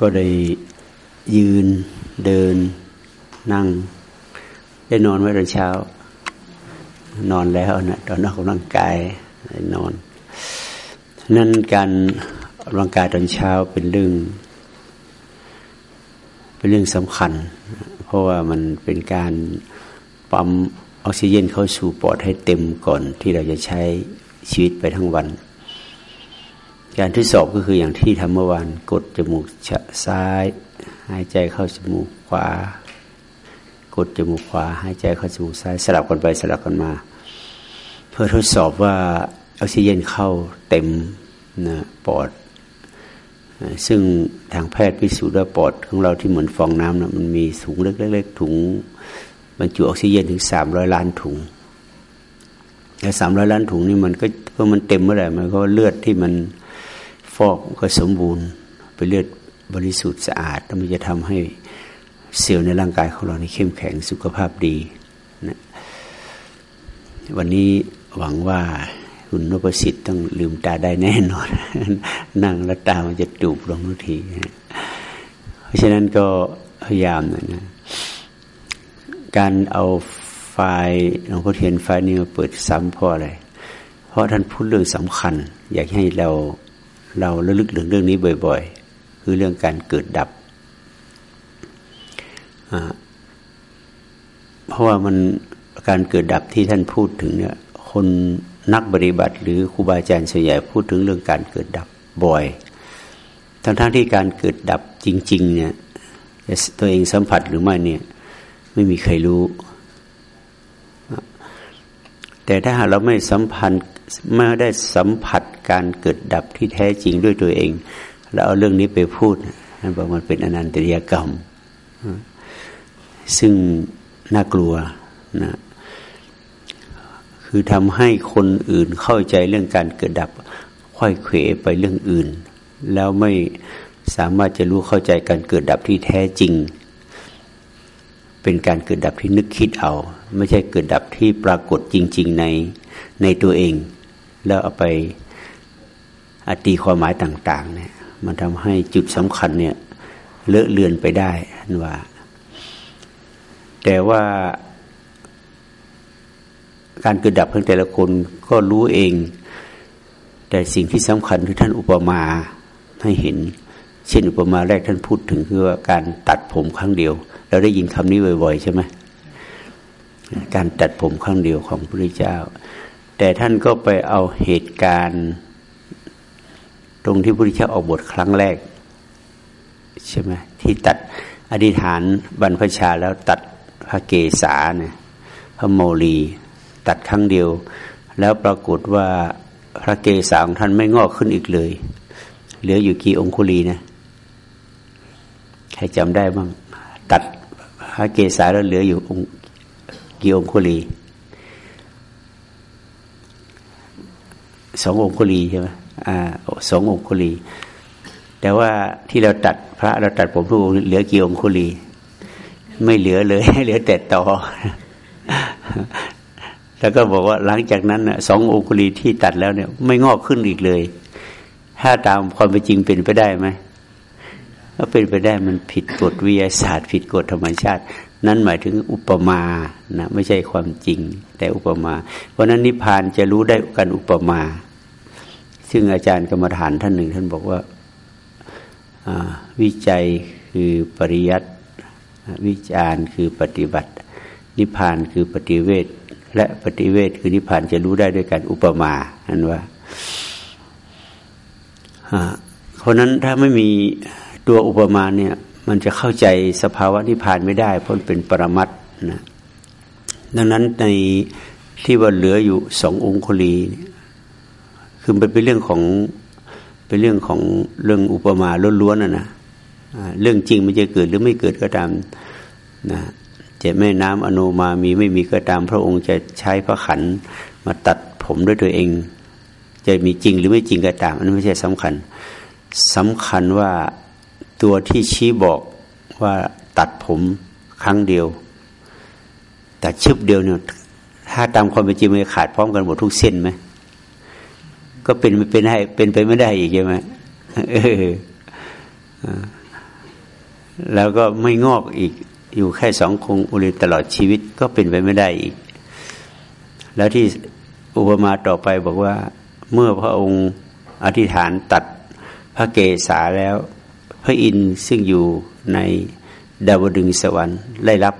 ก็ได้ยืนเดินนั่ง ได้นอนไว้ตอนเช้า นอนแล้วนะตอนนักกำลังกายนอน นั่นการออกกำลังกายตอนเช้าเป็นเรื่อง เป็นเรื่องสำคัญ เพราะว่ามันเป็นการปั๊มออกซิเจนเข้าสู่ปอดให้เต็มก่อนที่เราจะใช้ชีวิตไปทั้งวัน การทดสอบก็คืออย่างที่ทำเมื่อวานกดจมูกซ้าย หายใจเข้าจมูกขวา กดจมูกขวา หายใจเข้าจมูกซ้าย สลับกันไปสลับกันมา เพื่อทดสอบว่าออกซิเจนเข้าเต็มนะปอด ซึ่งทางแพทย์พิสูจน์ว่าปอดของเราที่เหมือนฟองน้ำนะมันมีถุงเล็กๆถุงบรรจุออกซิเจนถึงสามร้อยล้านถุงแต่สามร้อยล้านถุงนี่มันก็เมื่อมันเต็มเมื่อไหร่มันก็เลือดที่มัน ฟอกก็สมบูรณ์ไปเลือดบริสุทธิ์สะอาดแล้วมันจะทำให้เซลล์ในร่างกายของเราในเข้มแข็งสุขภาพดีนะวันนี้หวังว่าคุณนพสิทธิ์ต้องลืมตาได้แน่นอน นั่งแล้วตามันจะตูบลงทุกทีเพราะฉะนั้นก็พยายามนะการเอาไฟล์หลวงพ่อเทียนไฟล์นี้มาเปิดซ้ำเพราะอะไร เพราะท่านพูดเรื่องสำคัญ อยากให้เรา เราระลึกถึงเรื่องนี้บ่อย ๆ คือเรื่องการเกิดดับ เพราะว่ามันการเกิดดับที่ท่านพูดถึงเนี่ยคนนักปฏิบัติ หรือครูบาอาจารย์ส่วนใหญ่พูดถึงเรื่องการเกิดดับบ่อย ทั้งๆที่การเกิดดับจริง ๆ เนี่ยตัวเองสัมผัสหรือไม่เนี่ย ไม่มีใครรู้ แต่ถ้าเราไม่สัมพันธ์ ไม่ได้สัมผัสการเกิดดับที่แท้จริงด้วยตัวเอง แล้วเอาเรื่องนี้ไปพูดนั่นบอกมันเป็นอนันตริยกรรม ซึ่งน่ากลัวนะคือทำให้คนอื่นเข้าใจเรื่องการเกิดดับค่อยเขวไปเรื่องอื่น แล้วไม่สามารถจะรู้เข้าใจการเกิดดับที่แท้จริง เป็นการเกิดดับที่นึกคิดเอา ไม่ใช่เกิดดับที่ปรากฏจริง ๆ ใน ในตัวเอง แล้วเอาไปอตีความหมายต่างๆเนี่ยมันทำให้จุดสำคัญเนี่ยเลอะเลือนไปได้นว่า แต่ว่าการเกิดดับของแต่ละคนก็รู้เอง แต่สิ่งที่สำคัญคือท่านอุปมาให้เห็น เช่นอุปมาแรกท่านพูดถึงคือว่าการตัดผมครั้งเดียว เราได้ยินคำนี้บ่อยๆ ใช่ไหมการตัดผมครั้งเดียวของพระพุทธเจ้า แต่ท่านก็ไปเอาเหตุการณ์ ตรงที่พระพุทธเจ้าออกบทครั้งแรก ใช่ไหมที่ตัดอธิษฐานบรรพชาแล้วตัดพระเกศาเนี่ยพระโมลี ตัดครั้งเดียว แล้วปรากฏว่าพระเกศาของท่านไม่งอกขึ้นอีกเลย เหลืออยู่กี่องคุลีนะใครจำได้บ้างตัดพระเกศาแล้วเหลืออยู่องกี่องคุลี สององคุลีใช่ไหมอ่าสององคุลี แต่ว่าที่เราตัดพระเราตัดผมทุกองเหลือกี่องคุลี ไม่เหลือเลย เหลือแต่ต่อ แล้วก็บอกว่าหลังจากนั้นสององคุลีที่ตัดแล้วเนี่ย ไม่งอกขึ้นอีกเลย ถ้าตามความเป็นจริงเป็นไปได้ไหมก็เป็นไปได้มันผิดกฎวิทยาศาสตร์ผิดกฎธรรมชาติ นั้นหมายถึงอุปมานะไม่ใช่ความจริง แต่อุปมา เพราะนั้นนิพพานจะรู้ได้กันอุปมา ซึ่งอาจารย์กรรมฐานท่านหนึ่ง ท่านบอกว่าวิจัยคือปริยัติวิจารณ์คือปฏิบัติ นิพพานคือปฏิเวทและปฏิเวทคือนิพพานจะรู้ได้ด้วยการอุปมาอันว่าเพราะนั้นถ้าไม่มีตัวอุปมาเนี่ยมันจะเข้าใจสภาวะนิพพานไม่ได้เพราะเป็นปรมัตนะดังนั้นในที่ว่าเหลืออยู่สององคุลี คือมันเป็นเรื่องของเป็นเรื่องของเรื่องอุปมาล้วนๆนะนะเรื่องจริงมันจะเกิดหรือไม่เกิดก็ตามนะจะแม่น้ำอนุมามีไม่มีก็ตาม พระองค์จะใช้พระขันมาตัดผมด้วยตัวเอง จะมีจริงหรือไม่จริงก็ตามอันนั้นไม่ใช่สำคัญสำคัญว่าตัวที่ชี้บอกว่าตัดผมครั้งเดียว แตัดชึบเดียวเนี่ยถ้าตามความเป็นจริงมันขาดพร้อมกันหมดทุกเส้นไหม ก็เป็นไม่เป็นได้เป็นไปไม่ได้อีกใช่ไหมเออแล้วก็ไม่งอกอีก อยู่แค่สองคงอุลิตลอดชีวิตก็เป็นไปไม่ได้อีก แล้วที่อุปมาต่อไปบอกว่า เมื่อพระองค์อธิษฐานตัดพระเกศาแล้ว พระอินทร์ซึ่งอยู่ในดาวดึงสวรรค์ได้รับ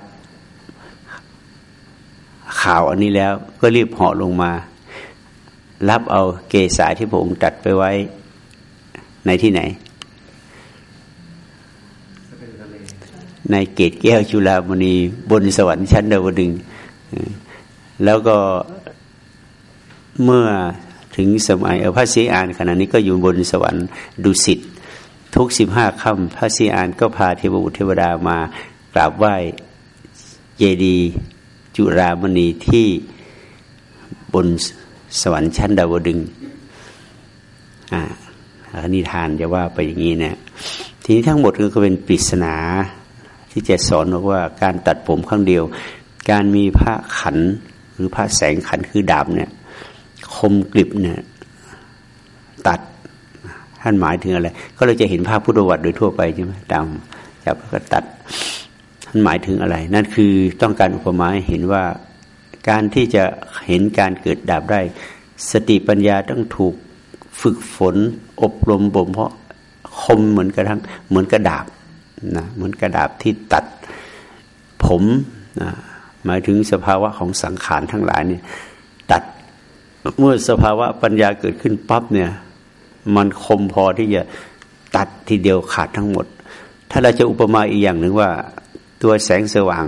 ข่าวอันนี้แล้วก็รีบเหาะลงมา รับเอาเกศาที่พระองค์ตัดไปไว้ในที่ไหน ในเกตแก้วจุฬามณีบนสวรรค์ชั้นดาวดึง แล้วก็เมื่อถึงสมัยพระศรีอานขณะนี้ก็อยู่บนสวรรค์ดุสิตทุกสิบห้าค่ำพระศรีอานก็พาเทวบุตรเทวดามากราบไหว้เจดีจุรามณีที่บน สวรรค์ชั้นดาวดึงอ่านิทานจะว่าไปอย่างนี้เนี่ย ทีนี้ทั้งหมดก็เป็นปริศนา ที่จะสอนว่าการตัดผมครั้งเดียว การมีพระขันหรือพระแสงขันคือดาบเนี่ย คมกริบเนี่ย ตัดท่านหมายถึงอะไร ก็เราจะเห็นภาพพุทธวัตรโดยทั่วไปใช่ไหมดำจับก็ตัด ท่านหมายถึงอะไร นั่นคือต้องการอุปมาให้เห็นว่า การที่จะเห็นการเกิดดาบได้ สติปัญญาต้องถูกฝึกฝน อบรมบ่มเพราะคมเหมือนกระทั่งเหมือนกระดาบนะเหมือนกระดาบที่ตัดผมนะหมายถึงสภาวะของสังขารทั้งหลายเนี่ยตัดเมื่อสภาวะปัญญาเกิดขึ้นปั๊บเนี่ย มันคมพอที่จะตัดทีเดียวขาดทั้งหมด ถ้าเราจะอุปมาอีกอย่างหนึ่งว่า ตัวแสงสว่าง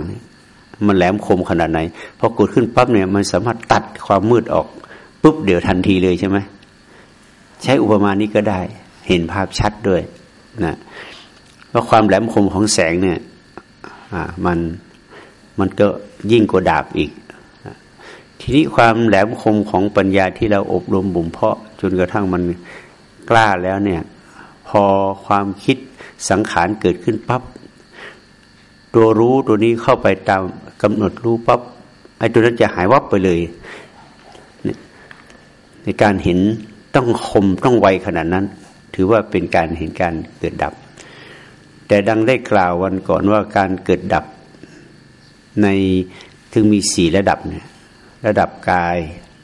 มันแหลมคมขนาดไหนพอกดขึ้นปั๊บเนี่ยมันสามารถตัดความมืดออกปุ๊บเดี๋ยวทันทีเลยใช่ไหมใช้อุปมานี้ก็ได้ เห็นภาพชัดด้วยนะเพราความแหลมคมของแสงเนี่ยมันมันก็ยิ่งกว่าดาบอีก ทีนี้ความแหลมคมของปัญญาที่เราอบรมบ่มเพาะจนกระทั่งมันกล้าแล้วเนี่ย พอความคิดสังขารเกิดขึ้นปับ๊บ ตัวรู้ตัวนี้เข้าไปตามกำหนดรู้ปับ๊บไอ้ตัวนั้นจะหายวับไปเลย ในการเห็นต้องคมต้องไวขนาดนั้น ถือว่าเป็นการเห็นการเกิดดับ แต่ดังได้กล่าววันก่อนว่าการเกิดดับในถึงมีสี่ระดับเนี่ยระดับกาย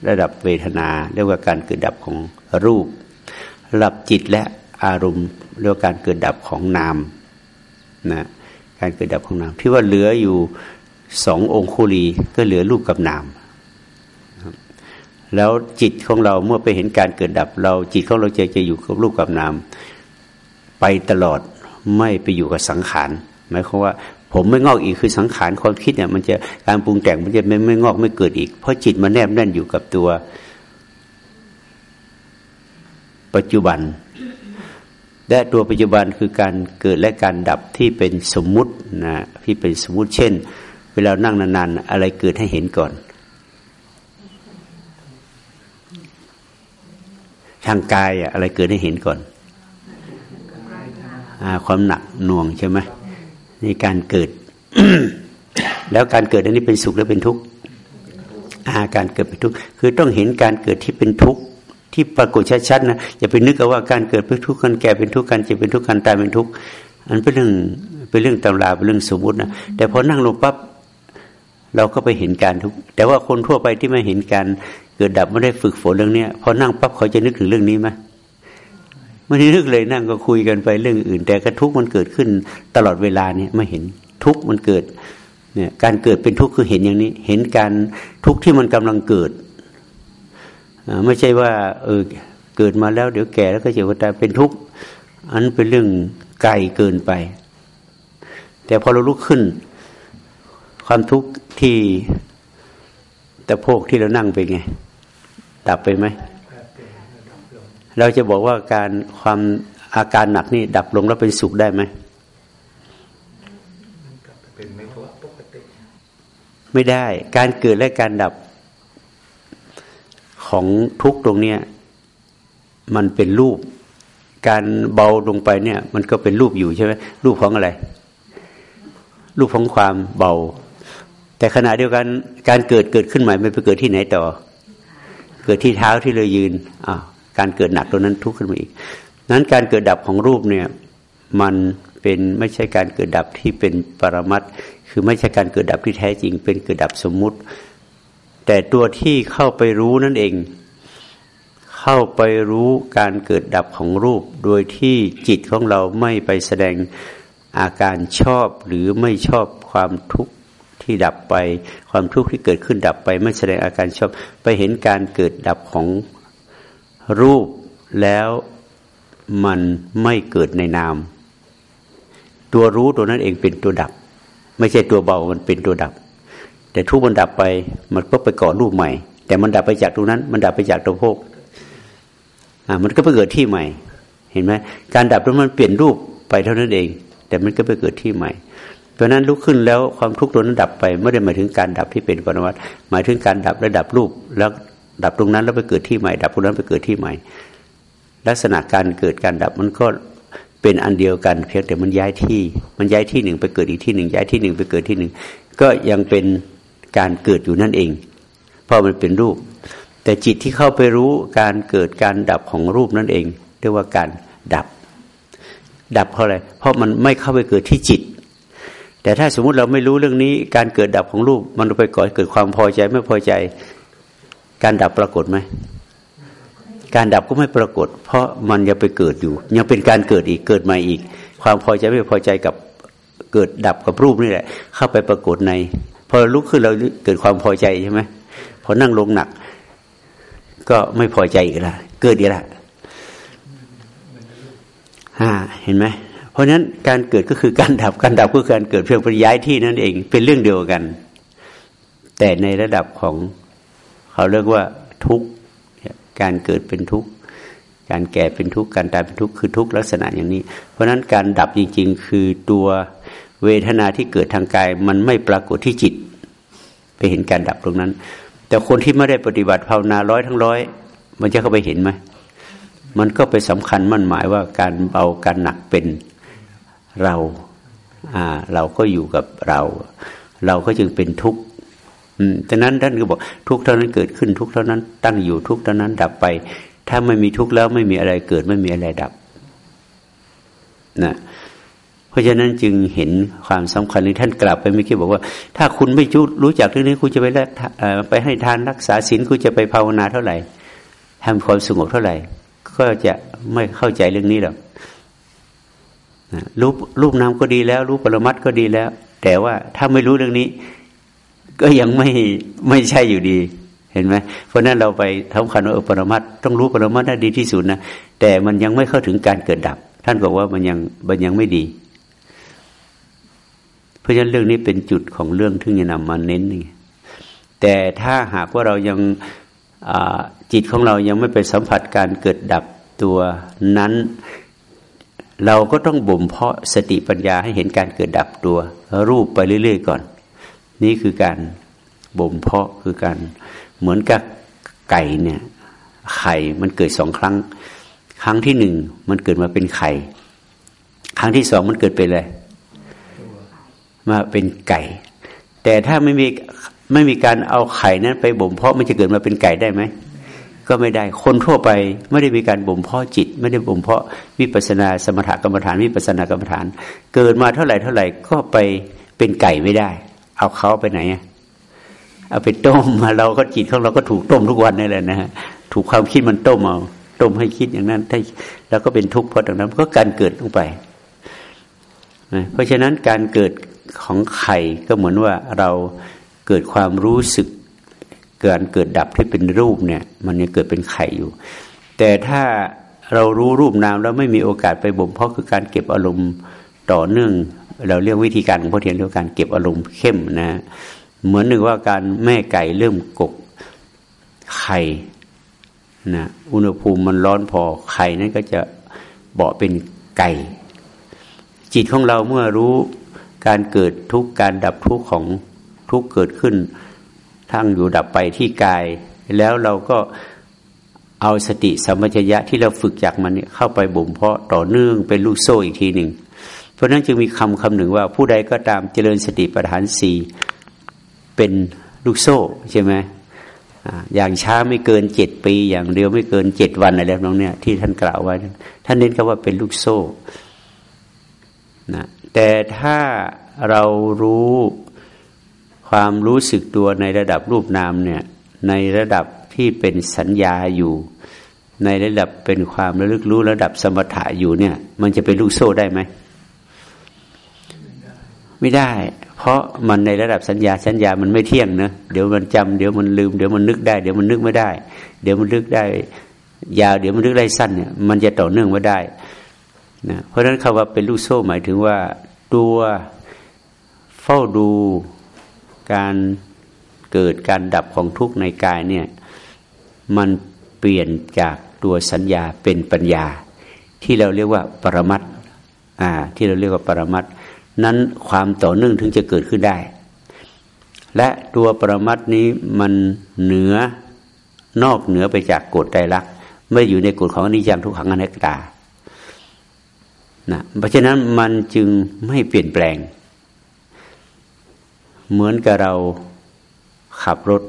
ระดับเวทนา เรียกว่าการเกิดดับของรูป ระดับจิตและอารมณ์เรียกว่าการเกิดดับของนามนะ การเกิดดับของนามที่ว่าเหลืออยู่สององคุลีก็เหลือรูปกับนามแล้วจิตของเราเมื่อไปเห็นการเกิดดับ เราจิตของเราจะจะอยู่กับรูปกับนามไปตลอดไม่ไปอยู่กับสังขารหมายความว่า ผมไม่งอกอีกคือสังขารความคิดเนี่ยมันจะการปรุงแต่งมันจะไม่ไม่งอกไม่เกิดอีก เพราะจิตมันแนบแน่นอยู่กับตัว ปัจจุบัน และตัวปัจจุบันคือการเกิดและการดับที่เป็นสมมุตินะที่เป็นสมมุติเช่น เวลานั่งนานๆ อะไรเกิดให้เห็นก่อน ทางกายอะไรเกิดให้เห็นก่อนอความหนักหน่วงใช่ไหมนี่การเกิด แล้วการเกิดอันนี้เป็นสุขหรือเป็นทุกข์อาการเกิดเป็นทุกข์คือต้องเห็นการเกิดที่เป็นทุกข์ ที่ปรากฏชัดๆนะอย่าไปนึกว่าการเกิดเป็นทุกข์การแก่เป็นทุกข์การเจ็บเป็นทุกข์การตายเป็นทุกข์อันเป็นเรื่องเป็นเรื่องตำราเป็นเรื่องสมมตินะแต่พอนั่งลงปั๊บเราก็ไปเห็นการทุกข์แต่ว่าคนทั่วไปที่ไม่เห็นการเกิดดับไม่ได้ฝึกฝนเรื่องนี้พอนั่งปั๊บเขาจะนึกถึงเรื่องนี้ไหมไม่ได้นึกเลยนั่งก็คุยกันไปเรื่องอื่น แต่กระทุกมันเกิดขึ้นตลอดเวลาเนี่ยไม่เห็นทุกมันเกิดเนี่ยการเกิดเป็นทุกข์คือเห็นอย่างนี้ เห็นการทุกข์ที่มันกำลังเกิด ไม่ใช่ว่าเออเกิดมาแล้วเดี๋ยวแก่แล้วก็เจ็บก็ตายเป็นทุกข์อันเป็นเรื่องไกลเกินไป แต่พอเราลุกขึ้น ความทุกข์ที่แต่พวกที่เรานั่งไปไงดับไปไหม เราจะบอกว่าการความอาการหนักนี่ดับลงแล้วเป็นสุขได้ไหมไม่ได้ การเกิดและการดับ ของทุกตรงเนี้ยมันเป็นรูป การเบาลงไปเนี่ย มันก็เป็นรูปอยู่ใช่ไหมรูปของอะไร รูปของความเบา แต่ขณะเดียวกันการเกิดเกิดขึ้นใหม่ไม่ไปเกิดที่ไหนต่อ เกิดที่เท้าที่เรายืนอ่าการเกิดหนักตัวนั้นทุกข์ขึ้นมาอีก นั้นการเกิดดับของรูปเนี่ย มันเป็นไม่ใช่การเกิดดับที่เป็นปรมัตคือไม่ใช่การเกิดดับที่แท้จริง เป็นเกิดดับสมมุติ แต่ตัวที่เข้าไปรู้นั่นเอง เข้าไปรู้การเกิดดับของรูป โดยที่จิตของเราไม่ไปแสดงอาการชอบหรือไม่ชอบความทุกข์ที่ดับไป ความทุกข์ที่เกิดขึ้นดับไป ไม่แสดงอาการชอบ ไปเห็นการเกิดดับของรูปแล้วมันไม่เกิดในนาม ตัวรู้ตัวนั้นเองเป็นตัวดับ ไม่ใช่ตัวเบามันเป็นตัวดับ แต่ทุกมันดับไปมันก็ไปก่อรูปใหม่ แต่มันดับไปจากตรงนั้น มันดับไปจากตัวพวกอ่ามันก็ไปเกิดที่ใหม่ เห็นไหมการดับนั้นมันเปลี่ยนรูปไปเท่านั้นเอง แต่มันก็ไปเกิดที่ใหม่ เพราะนั้นลุกขึ้นแล้วความทุกข์ตัวนั้นดับไปไม่ได้หมายถึงการดับที่เป็นปรมัตหมายถึงการดับและดับรูป แล้วดับตรงนั้นแล้วไปเกิดที่ใหม่ ดับตรงนั้นไปเกิดที่ใหม่ ลักษณะการเกิดการดับมันก็เป็นอันเดียวกัน เพียงแต่มันย้ายที่ มันย้ายที่หนึ่งไปเกิดอีกที่หนึ่งย้ายที่หนึ่งไปเกิดที่หนึ่งก็ยังเป็น การเกิดอยู่นั่นเอง เพราะมันเป็นรูป แต่จิตที่เข้าไปรู้การเกิดการดับของรูปนั่นเอง เรียกว่าการดับ ดับเพราะอะไร เพราะมันไม่เข้าไปเกิดที่จิต แต่ถ้าสมมุติเราไม่รู้เรื่องนี้ การเกิดดับของรูป มันไปก่อเกิดความพอใจไม่พอใจ การดับปรากฏไหมการดับก็ไม่ปรากฏ เพราะมันยังไปเกิดอยู่ ยังเป็นการเกิดอีกเกิดใหม่อีก ความพอใจไม่พอใจกับเกิดดับกับรูปนี่แหละ เข้าไปปรากฏใน อลุกขึ้นเราเกิดความพอใจใช่ไหมพอนั่งลงหนัก ก็ไม่พอใจอีกละเกิดอีกละฮ่าเห็นไหมเพราะฉะนั้นการเกิดก็คือการดับการดับก็คือการเกิดเพียงปริย้ายที่นั่นเอง เป็นเรื่องเดียวกัน แต่ในระดับของเขาเรียกว่าทุกข์การเกิดเป็นทุกข์การแก่เป็นทุกข์การตายเป็นทุกข์คือทุกข์ลักษณะอย่างนี้ เพราะฉะนั้นการดับจริง ๆ คือตัว เวทนาที่เกิดทางกาย มันไม่ปรากฏที่จิต ไปเห็นการดับตรงนั้น แต่คนที่ไม่ได้ปฏิบัติภาวนาร้อยทั้งร้อยมันจะเข้าไปเห็นไหมมันก็ไปสำคัญมั่นหมายว่าการเบาการหนักเป็นเราอ่าเราก็อยู่กับเรา เราก็จึงเป็นทุกข์ดังนั้นท่านก็บอกทุกเท่านั้นเกิดขึ้นทุกเท่านั้น ตั้งอยู่ทุกเท่านั้น ดับไป ถ้าไม่มีทุกข์แล้วไม่มีอะไรเกิดไม่มีอะไรดับนะ เพราะฉะนั้นจึงเห็นความสำคัญที่ท่านกลับไปไม่คิดบอกว่า ถ้าคุณไม่รู้จักเรื่องนี้คุณจะไปไปให้ทานรักษาศีลคุณจะไปภาวนาเท่าไหร่ทำความสงบเท่าไหร่ ก็จะไม่เข้าใจเรื่องนี้หรอกรูปรูปนามก็ดีแล้ว รูปปรมัตก็ดีแล้ว แต่ว่าถ้าไม่รู้เรื่องนี้ ก็ยังไม่ไม่ใช่อยู่ดี เห็นไหมเพราะนั้นเราไปทำคันว่าปรมัตต้องรู้ปรมัตได้ดีที่สุดนะแต่มันยังไม่เข้าถึงการเกิดดับ ท่านบอกว่ามันยังมันยังไม่ดี เพราะฉะนั้นเรื่องนี้เป็นจุดของเรื่องที่จะนำมาเน้นนี่แต่ถ้าหากว่าเรายังจิตของเรายังไม่ไปสัมผัสการเกิดดับตัวนั้น เราก็ต้องบ่มเพาะสติปัญญาให้เห็นการเกิดดับตัว รูปไปเรื่อยๆก่อน นี่คือการบ่มเพาะคือการเหมือนกับไก่เนี่ยไข่มันเกิดสองครั้ง ครั้งที่หนึ่งมันเกิดมาเป็นไข่ ครั้งที่สองมันเกิดเป็นอะไร มาเป็นไก่ แต่ถ้าไม่มีไม่มีการเอาไข่นั้นไปบ่มเพาะมันจะเกิดมาเป็นไก่ได้ไหมก็ไม่ได้คนทั่วไปไม่ได้มีการบ่มเพาะจิต ไม่ได้บ่มเพาะวิปัสนาสมถกรรมฐานวิปัสนากรรมฐาน เกิดมาเท่าไหร่เท่าไหร่ก็ไปเป็นไก่ไม่ได้ เอาเขาไปไหนเอาไปต้มมาเราก็จิตของเราก็ถูกต้มทุกวันนี่แหละนะฮะถูกความคิดมันต้มเอาต้มให้คิดอย่างนั้นถ้าแล้วก็เป็นทุกข์เพราะตรงนั้นก็การเกิดลงไป เพราะฉะนั้นการเกิด ของไข่ก็เหมือนว่าเราเกิดความรู้สึกการเกิดดับที่เป็นรูปเนี่ย มันยังเกิดเป็นไข่อยู่ แต่ถ้าเรารู้รูปนามแล้วไม่มีโอกาสไปบ่มเพราะคือการเก็บอารมณ์ต่อเนื่อง เราเรียกวิธีการของพ่อเทียนเรียกการเก็บอารมณ์เข้มนะเหมือนหนึ่งว่าการแม่ไก่เริ่มกกไข่นะอุณหภูมิมันร้อนพอไข่นั้นก็จะเบาเป็นไก่ จิตของเราเมื่อรู้ การเกิดทุกการดับทุกของทุกเกิดขึ้น ทั้งอยู่ดับไปที่กาย แล้วเราก็เอาสติสัมปชัญญะที่เราฝึกจากมันเข้าไปบ่มเพาะต่อเนื่องเป็นลูกโซ่อีกทีหนึ่ง เพราะนั้นจึงมีคำคำหนึ่งว่าผู้ใดก็ตามเจริญสติปัฏฐานสี่เป็นลูกโซ่ใช่ไหมอย่างช้าไม่เกินเจ็ดปี อย่างเร็วไม่เกินเจ็ดวันอะไรน้องเนี่ยที่ท่านกล่าวไว้ท่านเน้นคำว่าเป็นลูกโซ่นะ แต่ถ้าเรารู้ความรู้สึกตัวในระดับรูปนามเนี่ยในระดับที่เป็นสัญญาอยู่ ในระดับเป็นความระลึกรู้ระดับสมถะอยู่เนี่ย มันจะเป็นลูกโซ่ได้ไหมไม่ได้ เพราะมันในระดับสัญญาสัญญามันไม่เที่ยงนะเดี๋ยวมันจำเดี๋ยวมันลืมเดี๋ยวมันนึกได้ เดี๋ยวมันนึกไม่ได้ เดี๋ยวมันนึกได้ ยาวเดี๋ยวมันนึกได้สั้นเนี่ยมันจะต่อเนื่องไม่ได้ นะเพราะฉะนั้นคำว่าเป็นลูกโซ่หมายถึงว่า ตัวเฝ้าดูการเกิดการดับของทุกข์ในกายเนี่ยมันเปลี่ยนจากตัวสัญญาเป็นปัญญา ที่เราเรียกว่าปรมัตอ่าที่เราเรียกว่าปรมัตนั้นความต่อเนื่องถึงจะเกิดขึ้นได้ และตัวปรมัตนี้มันเหนือนอกเหนือไปจากกฎใจรักไม่อยู่ในกฎของอนิจจังทุกขังอนัตตา นะเพราะฉะนั้นมันจึงไม่เปลี่ยนแปลง เหมือนกับเราขับรถ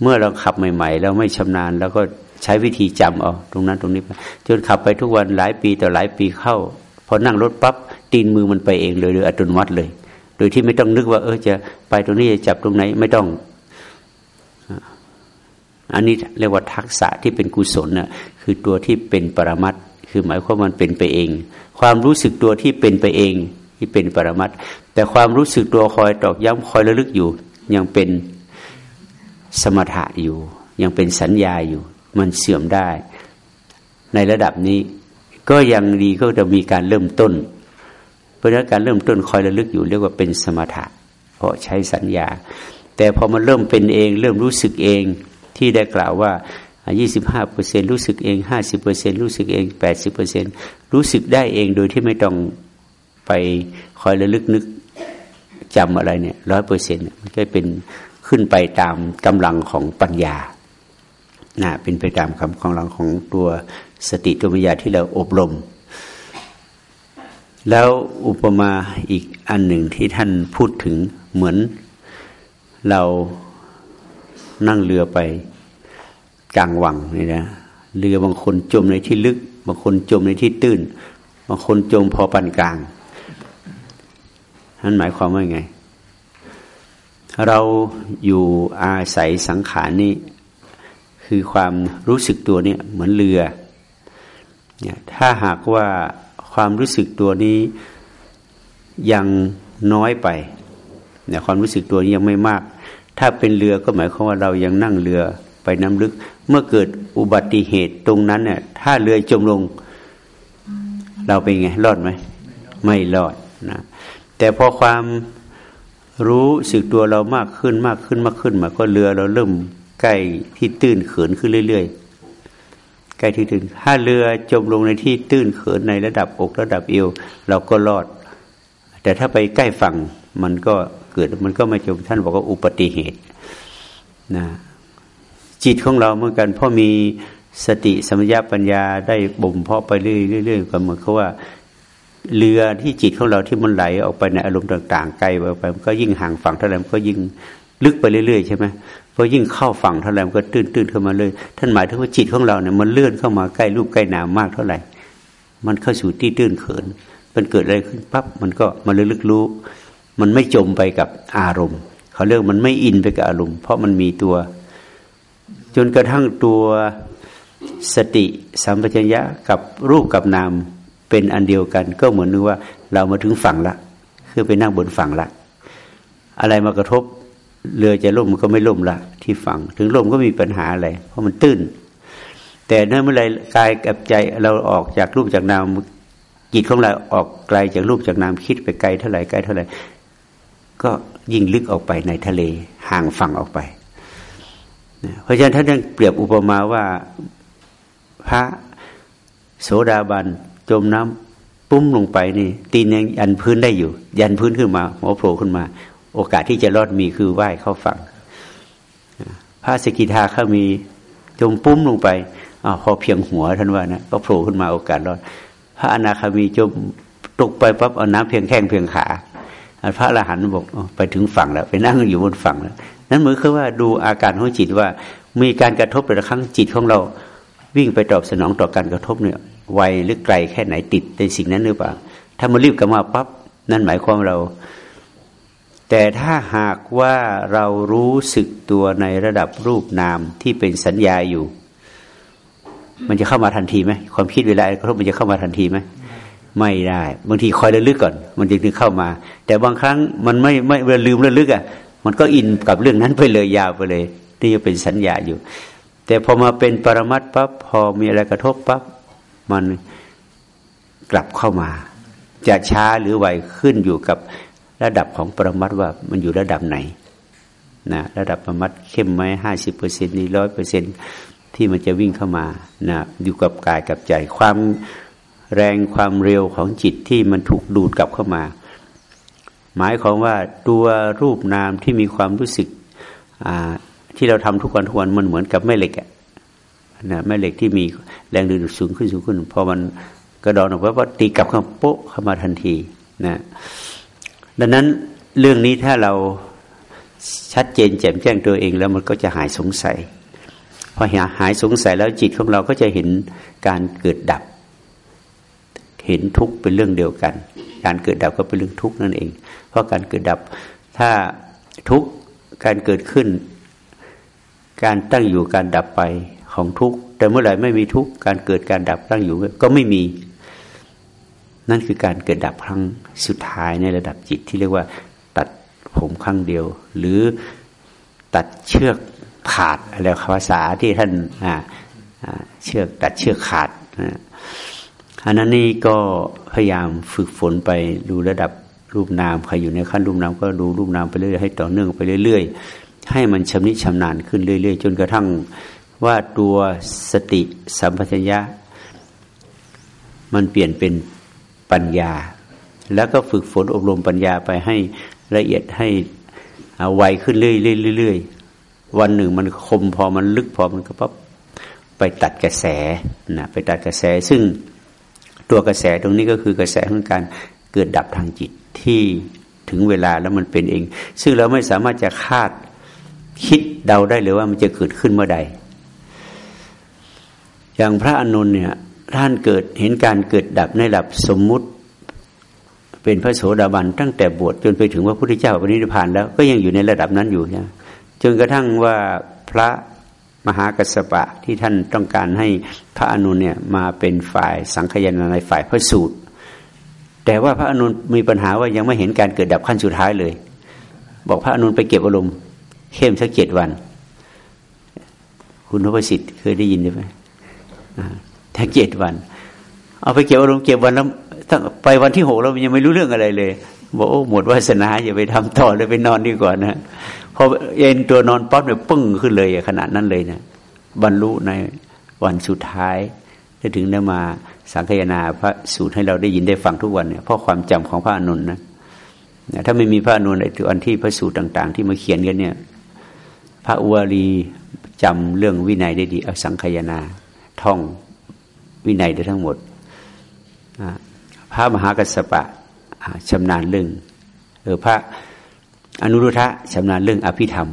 เมื่อเราขับใหม่ๆเราไม่ชำนาญ แล้วก็ใช้วิธีจำเอาตรงนั้นตรงนี้ไปจนขับไปทุกวันหลายปีต่อหลายปีเข้าพอนั่งรถปับ๊บตีนมือมันไปเองเลยโดยอัตโนมัติเลย โดยที่ไม่ต้องนึกว่า เออจะไปตรงนี้จะจับตรงไหนไม่ต้อง อันนี้เรียกว่าทักษะที่เป็นกุศลนะ่ะคือตัวที่เป็นปรมัต คือหมายความมันเป็นไปเอง ความรู้สึกตัวที่เป็นไปเองที่เป็นปรมัตแต่ความรู้สึกตัวคอยตอกย้ำคอยระลึกอยู่ ยังเป็นสมถะอยู่ ยังเป็นสัญญาอยู่ มันเสื่อมได้ ในระดับนี้ ก็ยังดีก็จะมีการเริ่มต้น เพราะฉะนั้นการเริ่มต้นคอยระลึกอยู่เรียกว่าเป็นสมถะ เพราะใช้สัญญา แต่พอมันเริ่มเป็นเอง เริ่มรู้สึกเองที่ได้กล่าวว่า ยี่สิบห้าเปอร์เซ็นรู้สึกเองห้าสิบเปอร์เซ็นรู้สึกเองแปดสิบเปอร์เซ็นรู้สึกได้เองโดยที่ไม่ต้องไปคอยระลึกนึกจำอะไรเนี่ยร้อยเปอร์เซ็นมันก็เป็นขึ้นไปตามกำลังของปัญญานะเป็นไปตามคำกำลังของตัวสติตัวปัญญาที่เราอบรม แล้วอุปมาอีกอันหนึ่งที่ท่านพูดถึงเหมือนเรานั่งเรือไป กลางวังนี่นะเรือบางคนจมในที่ลึก บางคนจมในที่ตื้น บางคนจมพอปานกลางนั่นหมายความว่าไง เราอยู่อาศัยสังขารนี่คือความรู้สึกตัวเนี่ยเหมือนเรือเนี่ยถ้าหากว่าความรู้สึกตัวนี้ยังน้อยไปเนี่ยความรู้สึกตัวนี้ยังไม่มาก ถ้าเป็นเรือก็หมายความว่าเรายังนั่งเรือไปน้ำลึก เมื่อเกิดอุบัติเหตุตรงนั้นเนี่ยถ้าเรือจมลง เราเป็นไง รอดไหม ไม่รอดนะแต่พอความรู้สึกตัวเรามากขึ้นมากขึ้นมากขึ้นมาก็เรือเราเริ่มใกล้ที่ตื้นเขินขึ้นเรื่อยๆใกล้ที่ตื้นถ้าเรือจมลงในที่ตื้นเขินในระดับอกระดับเอวเราก็รอด แต่ถ้าไปใกล้ฝั่งมันก็เกิดมันก็ไม่จมท่านบอกว่าอุบัติเหตุนะ จิตของเราเหมือนกันพราะมีสติสมัญญาปัญญาได้บ่มเพาะไปเรื่อยๆก็เหมือนเขาว่าเรือที่จิตของเราที่มันไหลออกไปในอารมณ์ต่างๆไกลไปมันก็ยิ่งห่างฝั่งเท่าไหร่มันก็ยิ่งลึกไปเรื่อยๆใช่ไหมเพราะยิ่งเข้าฝั่งเท่าไหร่มันก็ตื้นๆเข้ามาเลยท่านหมายถึงว่าจิตของเราเนี่ยมันเลื่อนเข้ามาใกล้รูปใกล้นามมากเท่าไหร่ มันเข้าสู่ที่ตื้นเขิน มันเกิดอะไรขึ้นปั๊บมันก็มันลึกรู้ มันไม่จมไปกับอารมณ์ เขาเรียกมันไม่อินไปกับอารมณ์ เพราะมันมีตัว จนกระทั่งตัวสติสัมปชัญญะกับรูปกับนามเป็นอันเดียวกัน ก็เหมือนนึกว่าเรามาถึงฝั่งละ คือไปนั่งบนฝั่งละ อะไรมากระทบเรือจะล่มมันก็ไม่ล่มละ ที่ฝั่ง ถึงล่มก็มีปัญหาอะไร เพราะมันตื้น แต่เมื่อไรกายกับใจเราออกจากรูปจากนามจิตของเราออกไกลจากรูปจากนามคิดไปไกลเท่าไหร่ไกลเท่าไหร่ก็ยิ่งลึกออกไปในทะเลห่างฝั่งออกไป เพราะฉะนั้นท่านยังเปรียบอุปมาว่าพระโสดาบันจมน้ำปุ้มลงไปนี่ตีนยังยันพื้นได้อยู่ ยันพื้นขึ้นมาหัวโผล่ขึ้นมา โอกาสที่จะรอดมีคือไหว้เข้าฝั่งพระสกิทาเขามีจมปุ้มลงไปอพอเพียงหัวท่านว่านะก็โผล่ขึ้นมาโอกาสรอด พระอนาคามีจมตกไปปั๊บเอาน้ำเพียงแข้งเพียงขา พระอรหันต์บอกไปถึงฝั่งแล้ว ไปนั่งอยู่บนฝั่งแล้ว นั้นเหมือนคือว่าดูอาการของจิตว่า มีการกระทบแต่ละครั้งจิตของเราวิ่งไปตอบสนองต่อการกระทบเนี่ยไวหรือไกลแค่ไหนติดในสิ่งนั้นหรือเปล่า ถ้ามันรีบกลับมาปั๊บนั่นหมายความเรา แต่ถ้าหากว่าเรารู้สึกตัวในระดับรูปนามที่เป็นสัญญาอยู่ มันจะเข้ามาทันทีไหมความคิดเวลากระทบมันจะเข้ามาทันทีไหม ไม่ได้บางทีคอยระลึกก่อน มันจึงถึงเข้ามา แต่บางครั้งมันไม่ไม่เวลาลืมระลึกอะ มันก็อินกับเรื่องนั้นไปเลยยาวไปเลยนี่จะเป็นสัญญาอยู่ แต่พอมาเป็นปรมัตปั๊บพอมีอะไรกระทบปั๊บมันกลับเข้ามา จะช้าหรือไวขึ้นอยู่กับระดับของปรมัตว่ามันอยู่ระดับไหนนะระดับปรมัตเข้มไหมห้าสิบเปอร์เซ็นต์นี่ร้อยเปอร์เซ็นที่มันจะวิ่งเข้ามานะอยู่กับกายกับใจความ แรงความเร็วของจิตที่มันถูกดูดกลับเข้ามา หมายความว่าตัวรูปนามที่มีความรู้สึกที่เราทำทุกวันทุกวันมันเหมือนกับแม่เหล็กอะนะแม่เหล็กที่มีแรงดึงดูดสูงขึ้นสูงขึ้นพอมันกระดอนออกไปว่าตีกลับเข้าโป๊ะเข้ามาทันทีนะดังนั้นเรื่องนี้ถ้าเราชัดเจนแจ่มแจ้งตัวเองแล้วมันก็จะหายสงสัยพอหายสงสัยแล้วจิตของเราก็จะเห็นการเกิดดับ เห็นทุกข์เป็นเรื่องเดียวกัน การเกิดดับก็เป็นเรื่องทุกข์นั่นเอง เพราะการเกิดดับถ้าทุกข์การเกิดขึ้น การตั้งอยู่การดับไปของทุกข์แต่เมื่อไหร่ไม่มีทุกข์การเกิดการดับตั้งอยู่ก็ไม่มี นั่นคือการเกิดดับครั้งสุดท้ายในระดับจิตที่เรียกว่า ตัดผมครั้งเดียว หรือตัดเชือกขาดอะไรภาษาที่ท่านเชือกตัดเชือกขาด อันนั้นนี่ก็พยายามฝึกฝนไปดูระดับรูปนามใครอยู่ในขั้นรูปนามก็ดูรูปนามไปเรื่อยให้ต่อเนื่องไปเรื่อย ๆ ให้มันชำนิชำนาญขึ้นเรื่อย ๆ จนกระทั่งว่าตัวสติสัมปชัญญะ มันเปลี่ยนเป็นปัญญา แล้วก็ฝึกฝนอบรมปัญญาไปให้ละเอียดให้ไวขึ้นเรื่อยๆวันหนึ่งมันคมพอมันลึกพอมันก็ปั๊บไปตัดกระแสนะไปตัดกระแสซึ่ง ตัวกระแสตรงนี้ก็คือกระแสของการเกิดดับทางจิตที่ถึงเวลาแล้วมันเป็นเอง ซึ่งเราไม่สามารถจะคาดคิดเดาได้เลยว่ามันจะเกิดขึ้นเมื่อใด อย่างพระอนุนเนี่ยท่านเกิดเห็นการเกิดดับในระดับสมมุติ เป็นพระโสดาบันตั้งแต่บวชจนไปถึงว่าพระพุทธเจ้าปณิพานแล้วก็ยังอยู่ในระดับนั้นอยู่นะจนกระทั่งว่าพระ มหากัสปะที่ท่านต้องการให้พระอนุเนี่ยมาเป็นฝ่ายสังขยาในฝ่ายพระสูตร แต่ว่าพระอนุมีปัญหาว่ายังไม่เห็นการเกิดดับขั้นสุดท้ายเลย บอกพระอนุไปเก็บอารมณ์เข้มสักเจ็ดวัน คุณนพสิทธิ์เคยได้ยินไหมถ้าเจ็ดวัน เอาไปเก็บอารมณ์เก็บวันแล้วตั้งไปวันที่หกเรายังไม่รู้เรื่องอะไรเลย บอกโอ้หมดวาสนาอย่าไปทำต่อเลยไปนอนดีกว่านะพอเอ็นตัวนอนป๊อปเนี่ยปึ้งขึ้นเลยขนาดนั้นเลยนะบรรลุในวันสุดท้ายได้ถึงได้มาสังคยนาพระสูตรให้เราได้ยินได้ฟังทุกวันเนี่ยเพราะความจำของพระอนุนนะถ้าไม่มีพระอนุนไอ้ตัวอันที่พระสูตรต่าง ๆ ที่มาเขียนกันเนี่ย พระอุวารีจำเรื่องวินัยได้ดีเอาสังคยนาท่องวินัยได้ทั้งหมดพระมหากัสสปะ ชำนาญเรื่องเออพระอนุรุทธะชำนาญเรื่องอภิธรรม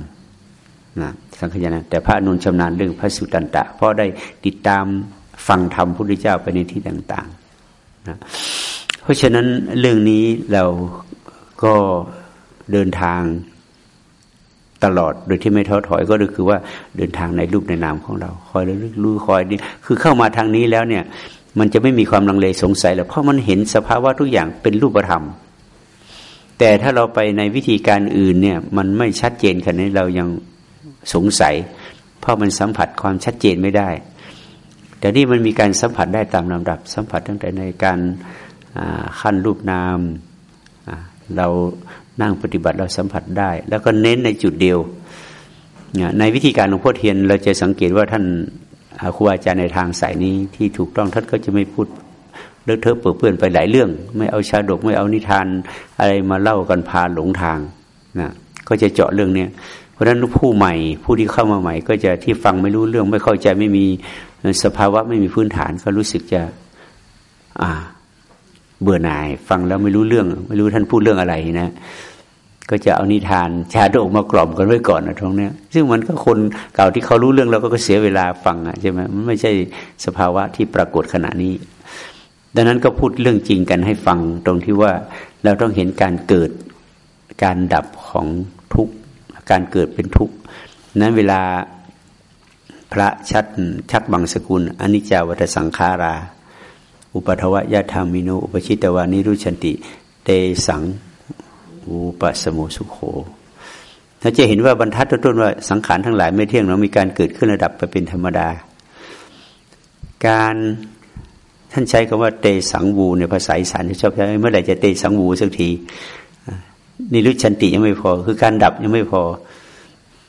นะสังขยานะแต่พระอนุนชำนาญเรื่องพระสุตตันตะ เพราะได้ติดตามฟังธรรมพุทธเจ้าไปในที่ต่างๆนะเพราะฉะนั้นเรื่องนี้เราก็เดินทางตลอดโดยที่ไม่ท้อถอยก็คือว่าเดินทางในรูปในนามของเรา คอยระลึกรู้คอยดีคือเข้ามาทางนี้แล้วเนี่ย มันจะไม่มีความลังเลสงสัยแล้วเพราะมันเห็นสภาวะทุกอย่างเป็นรูปธรรม แต่ถ้าเราไปในวิธีการอื่นเนี่ยมันไม่ชัดเจนขนาดนี้เรายังสงสัย เพราะมันสัมผัสความชัดเจนไม่ได้ แต่นี่มันมีการสัมผัสได้ตามลำดับ สัมผัสตั้งแต่ในการขั้นรูปนามเรานั่งปฏิบัติเราสัมผัสได้ แล้วก็เน้นในจุดเดียวในวิธีการของพ่อเทียนเราจะสังเกตว่าท่าน ครูอาจารย์ในทางสายนี้ที่ถูกต้องท่านก็จะไม่พูดเลอะเทอะเปื้อนไปหลายเรื่อง ไม่เอาชาดกไม่เอานิทานอะไรมาเล่ากันพาหลงทางนะก็จะเจาะเรื่องเนี้ยเพราะฉะนั้นผู้ใหม่ผู้ที่เข้ามาใหม่ ก็จะที่ฟังไม่รู้เรื่องไม่เข้าใจไม่มีสภาวะไม่มีพื้นฐานก็รู้สึกจะอ่าเบื่อหน่าย ฟังแล้วไม่รู้เรื่อง ไม่รู้ท่านพูดเรื่องอะไรนะ ก็จะเอานิทานชาดกมากล่อมกันไว้ก่อนนะตรงเนี้ย ซึ่งมันก็คนเก่าที่เขารู้เรื่องเราก็เสียเวลาฟังอะใช่ไหมมันไม่ใช่สภาวะที่ปรากฏขณะนี้ ดังนั้นก็พูดเรื่องจริงกันให้ฟังตรงที่ว่าเราต้องเห็นการเกิดการดับของทุกการเกิดเป็นทุกนั้นเวลาพระชัดชักบังสกุลอนิจจาวัตสังขารา อุปทวะยะธรรมิโนอุปชิตวานิรุชันติ เตสัง อุปสมุสุโขเราจะเห็นว่าบรรทัดต้นว่าสังขารทั้งหลายไม่เที่ยงเรามีการเกิดขึ้นระดับไปเป็นธรรมดา การท่านใช้คำว่าเตสังวูในภาษาอีสานที่ชอบใช้เมื่อไหร่จะเตสังวูสักทีนิรุชันติยังไม่พอ คือการดับยังไม่พอ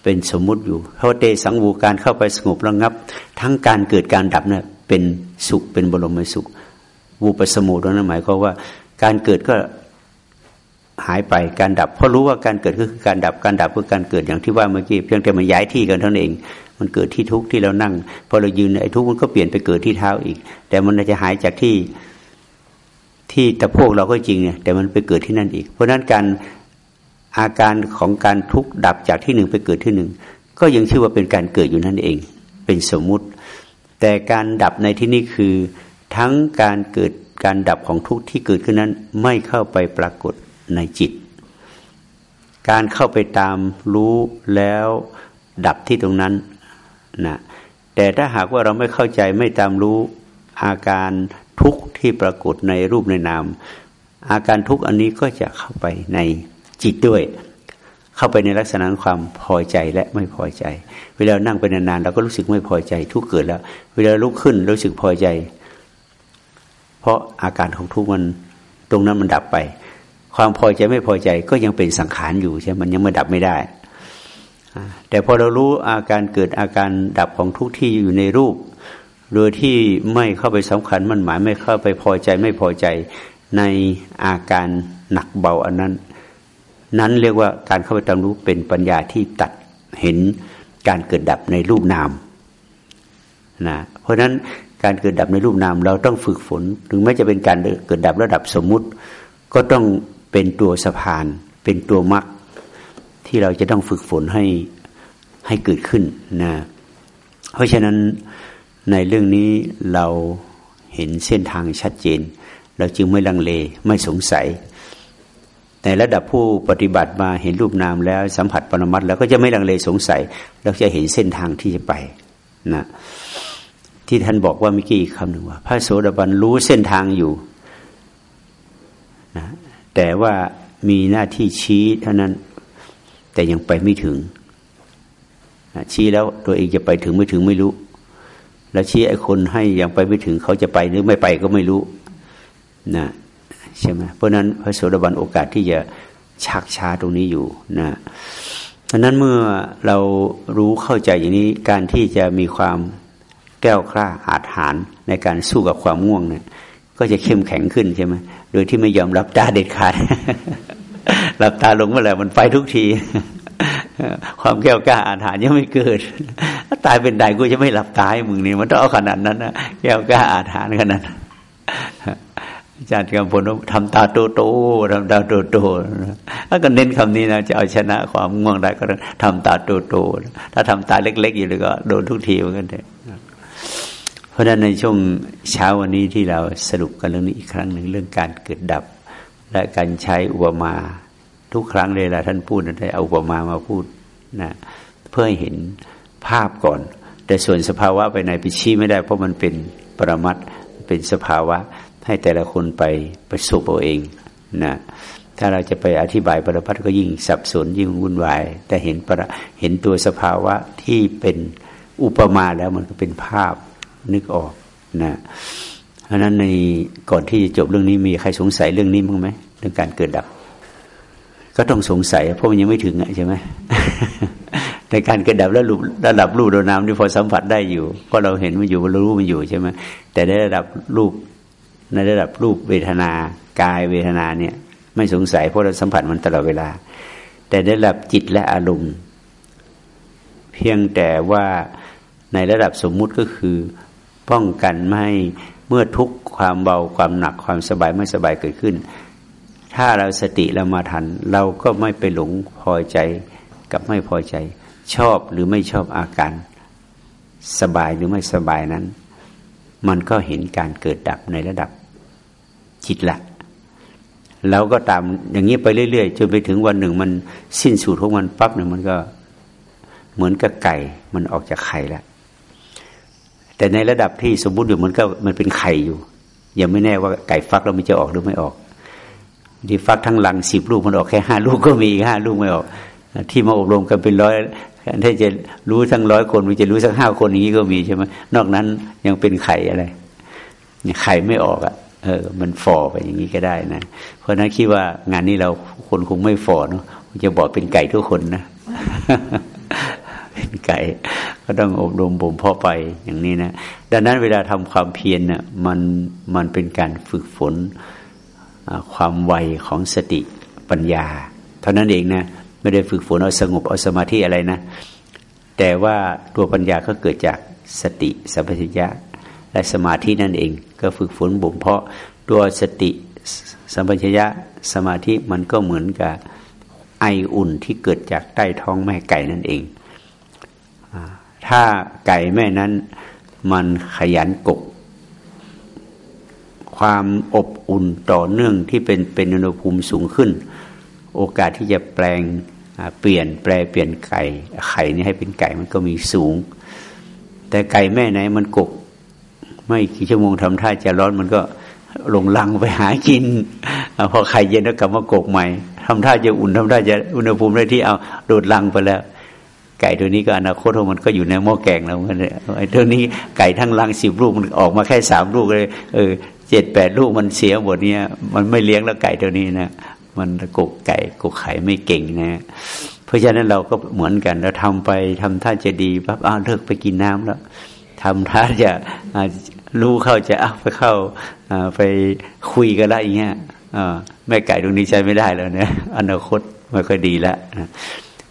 เป็นสมมุติอยู่เพราะเตสังวูการเข้าไปสงบระงับ ทั้งการเกิดการดับเนี่ยเป็นสุขเป็นบรมสุขวูปสมุทนั้นหมายความว่า การเกิดก็ หายไปการดับ เพราะรู้ว่าการเกิดก็คือการดับการดับคือการเกิดอย่างที่ว่าเมื่อกี้เพียงแต่มันย้ายที่กันเท่านั้นเอง มันเกิดที่ทุกที่เรานั่งพอเรายืนไอ้ทุกมันก็เปลี่ยนไปเกิดที่เท้าอีก แต่มันจะหายจากที่ที่ตะโพกเราก็จริงเนี่ยแต่มันไปเกิดที่นั่นอีก เพราะนั้นการอาการของการทุกดับจากที่หนึ่งไปเกิดที่หนึ่งก็ยังชื่อว่าเป็นการเกิดอยู่นั่นเอง เป็นสมมุติ แต่การดับในที่นี้คือ ทั้งการเกิดการดับของทุกที่เกิดขึ้นนั้นไม่เข้าไปปรากฏ ในจิต การเข้าไปตามรู้แล้วดับที่ตรงนั้นนะแต่ถ้าหากว่าเราไม่เข้าใจไม่ตามรู้อาการทุกข์ที่ปรากฏในรูปในนาม อาการทุกข์อันนี้ก็จะเข้าไปในจิตด้วย เข้าไปในลักษณะความพอใจและไม่พอใจ เวลานั่งไปนานๆเราก็รู้สึกไม่พอใจ ทุกเกิดแล้ว เวลาลุกขึ้นรู้สึกพอใจ เพราะอาการของทุกข์มันตรงนั้นมันดับไป ความพอใจไม่พอใจก็ยังเป็นสังขารอยู่ใช่มันยังไม่ดับไม่ได้ แต่พอเรารู้อาการเกิดอาการดับของทุกที่อยู่ในรูป โดยที่ไม่เข้าไปสำคัญมันหมายไม่เข้าไปพอใจไม่พอใจในอาการหนักเบาอันนั้น นั้นเรียกว่าการเข้าไปตามรู้เป็นปัญญาที่ตัดเห็นการเกิดดับในรูปนามนะเพราะฉะนั้นการเกิดดับในรูปนาม เราต้องฝึกฝน ถึงแม้จะเป็นการเกิดดับระดับสมมุติ ก็ต้อง เป็นตัวสะพาน เป็นตัวมรรคที่เราจะต้องฝึกฝนให้ให้เกิดขึ้นนะเพราะฉะนั้นในเรื่องนี้เราเห็นเส้นทางชัดเจน เราจึงไม่ลังเลไม่สงสัย ในระดับผู้ปฏิบัติมาเห็นรูปนามแล้วสัมผัสปรมัตแล้วก็จะไม่ลังเลสงสัย เราจะเห็นเส้นทางที่จะไปนะที่ท่านบอกว่าเมื่อกี้อีกคำหนึ่งว่า พระโสดาบันรู้เส้นทางอยู่ แต่ว่ามีหน้าที่ชี้เท่านั้น แต่ยังไปไม่ถึง ชี้แล้วตัวเองจะไปถึงไม่ถึงไม่รู้ แล้วชี้ไอ้คนให้ยังไปไม่ถึง เขาจะไปหรือไม่ไปก็ไม่รู้นะใช่ไหมเพราะนั้นพระโสดาบันโอกาสที่จะชักช้าตรงนี้อยู่นะเพราะนั้นเมื่อเรารู้เข้าใจอย่างนี้การที่จะมีความแก้วกล้าอาถรรในการสู้กับความง่วงเนี่ยก็จะเข้มแข็งขึ้นใช่ไหม โดยที่ไม่ยอมรับตาเด็ดขาดหลับตาลงเมื่อไหร่มันไปทุกที ความแก้วกล้าอาถรรพ์ยังไม่เกิดตายเป็นใดกูจะไม่หลับตาให้มึงนี่มันต้องเอาขนาดนั้นนะแก้วกล้าอาถรรพ์ขนาดนั้นอาจารย์กำพลทำตาโตโตทำตาโตโตแล้วก็เน้นคำนี้นะจะเอาชนะความง่วงได้ก็ทำตาโตโตถ้าทำตาเล็ก ๆ อยู่เลยก็โดนทุกทีเหมือนกันเถอะ เพราะฉะนั้นในช่วงเช้าวันนี้ที่เราสรุปกันเรื่องนี้อีกครั้งหนึ่งเรื่องการเกิดดับ และการใช้อุปมาทุกครั้งเลยละท่านพูดได้เอาอุปมามาพูดนะเพื่อให้เห็นภาพก่อน แต่ส่วนสภาวะไปในไปชี้ไม่ได้เพราะมันเป็นปรมัตเป็นสภาวะให้แต่ละคนไปประสบเอาเองนะถ้าเราจะไปอธิบายปรพัฒก็ยิ่งสับสนยิ่งวุ่นวาย แต่เห็นประเห็นตัวสภาวะที่เป็นอุปมาแล้วมันก็เป็นภาพ นึกออกนะเพราะนั้นในก่อนที่จะจบเรื่องนี้มีใครสงสัยเรื่องนี้มั้งไหมเรื่องการเกิดดับ ก็ต้องสงสัยเพราะมันยังไม่ถึงใช่ไหมในการเกิดดับแล้วระดับรูประดับน้ำที่พอสัมผัสได้อยู่ก็เราเห็นมันอยู่เรารู้มันอยู่ใช่ไหมแต่ในระดับรูปในระดับรูปเวทนากายเวทนาเนี่ย ไม่สงสัยเพราะเราสัมผัสมันตลอดเวลา แต่ในระดับจิตและอารมณ์ เพียงแต่ว่าในระดับสมมุติก็คือ ป้องกันไม่ให้เมื่อทุกความเบาความหนักความสบายไม่สบายเกิดขึ้น ถ้าเราสติเรามาทัน เราก็ไม่ไปหลงพอใจกับไม่พอใจ ชอบหรือไม่ชอบอาการ สบายหรือไม่สบายนั้น มันก็เห็นการเกิดดับในระดับจิตละเราก็ตามอย่างนี้ไปเรื่อยๆจนไปถึงวันหนึ่งมันสิ้นสุดของมันปั๊บเนี่ยมันก็เหมือนกับไก่มันออกจากไข่แล้ว แต่ในระดับที่สมบูรณ์อยู่มันก็มันเป็นไข่อยู่ยังไม่แน่ว่าไก่ฟักแล้วมันจะออกหรือไม่ออกที่ฟักทั้งหลังสิบลูกมันออกแค่ห้าลูกก็มีห้าลูกไม่ออก ที่มาอบรมกันเป็นร้อยถ้าจะรู้ทั้งร้อยคนมันจะรู้สักห้าคนอย่างนี้ก็มีใช่ไหมนอกนั้นยังเป็นไข่อะไรไข่ไม่ออกอะ่ะเออมันฝ่อไปอย่างนี้ก็ได้นะ เพราะนั้นคิดว่างานนี้เราคนคงไม่ฝ่อเนาะจะบอกเป็นไก่ทุกคนนะ เป็นไก่ก็ต้องอบรมบ่มพ่อไปอย่างนี้นะดังนั้นเวลาทำความเพียรเนะ่ยมันมันเป็นการฝึกฝนความไวของสติปัญญา เท่านั้นเองนะไม่ได้ฝึกฝนเอาสงบเอาสมาธิอะไรนะ แต่ว่าตัวปัญญาก็เกิดจากสติสัมปชัญญะและสมาธินั่นเอง ก็ฝึกฝนบ่มเพาะตัวสติสัมปชัญญะสมาธิมันก็เหมือนกับไออุ่นที่เกิดจากใต้ท้องแม่ไก่นั่นเอง ถ้าไก่แม่นั้น มันขยันกก ความอบอุ่นต่อเนื่องที่เป็นเป็นอุณหภูมิสูงขึ้น โอกาสที่จะแปลงเปลี่ยนแปลเปลี่ยนไก่ ไข่นี่ให้เป็นไก่มันก็มีสูง แต่ไก่แม่ไหนมันกก ไม่กี่ชั่วโมงทำท่าจะร้อนมันก็ลงลังไปหากินพอไข่เย็นแล้วกลับมากกใหม่ทำท่าจะอุ่นทำท่าจะอุณหภูมิได้ที่เอาโดดลังไปแล้ว ไก่ตัวนี้ก็อนาคตของมันก็อยู่ในหม้อแกงแล้วมันไอ้ตัวนี้ไก่ทั้งลังสิบลูกมันออกมาแค่สามลูกเลยเออเจ็ดแปดลูกมันเสียหมดเนี่ยมันไม่เลี้ยงแล้วไก่ตัวนี้นะมันกกไก่กกไข่ไม่เก่งนะ เพราะฉะนั้นเราก็เหมือนกันเราทำไปทำท่าจะดีปั๊บอ้าวเลิกไปกินน้ำแล้วทำท่าจะรู้เข้าจะเอาไปเข้าไปคุยกันละอย่างเงี้ยแม่ไก่ตรงนี้ใช้ไม่ได้แล้วเนี่ยอนาคตไม่ค่อยดีแล้ว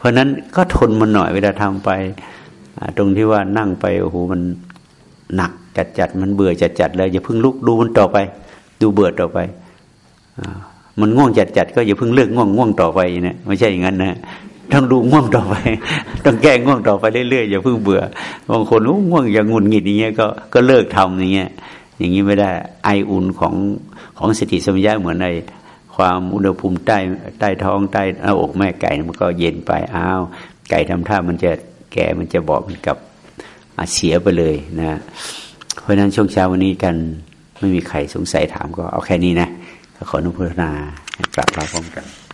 ราะนั้นก็ทนมันหน่อยเวลาทำไป ตรงที่ว่านั่งไปโอ้โหมันหนักจัดจัดมันเบื่อจัดจัดแล้วอย่าเพิ่งลุกดูมันต่อไป ดูเบื่อต่อไปมันง่วงจัดจัดก็อย่าเพิ่งเลิกง่วงง่วงต่อไปนี่ยไม่ใช่อย่างนั้นนะต้องดูง่วงต่อไป ต้องแก้ง่วงต่อไปเรื่อยๆอย่าเพิ่งเบื่อบางคนง่วงอย่างงุนหงิดอย่างเงี้ยก็ก็เลิกทำอย่างเงี้ยอย่างนี้ไม่ได้ไออุ่นของของสติสมัญญาเหมือนใน ความอุณหภูมิใต้ใต้ท้องใต้หน้าอกแม่ไก่มันก็เย็นไปอ้าว ไก่ทำท่ามันจะแก่มันจะบอกมันกับเสียไปเลยนะ เพราะนั้นช่วงเช้าวันนี้กันไม่มีใครสงสัยถามก็เอาแค่นี้นะขออนุโมทนากลับมาพร้อมกัน